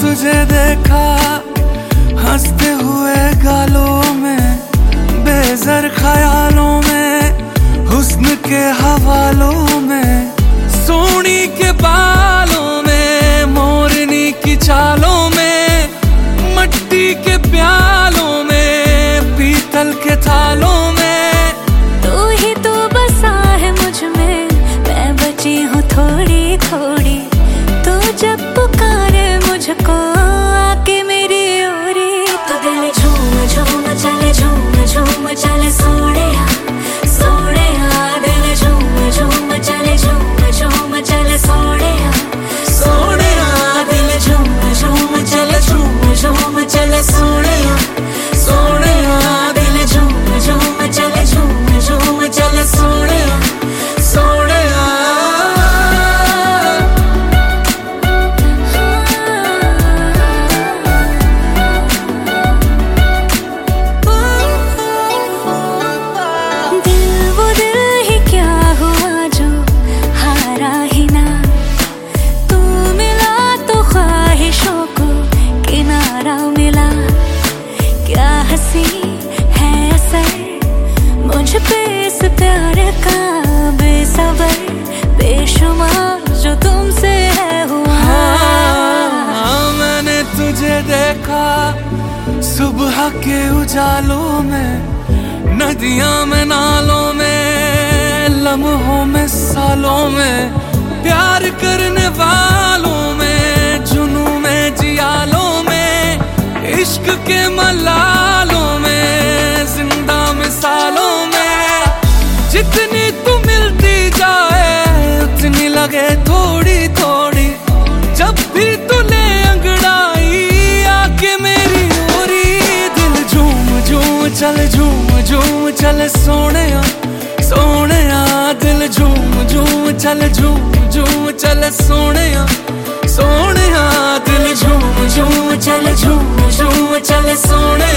तुझे देखा हँसते हुए गालों देखा सुबह के उजालों में नदियाँ में नालों चल झूम झूम, चल सोने सोने दिल झूम झूम, चल झूम झूम, चल सोने सोने दिल झूम झूम, चल झूम झूम, चल सोने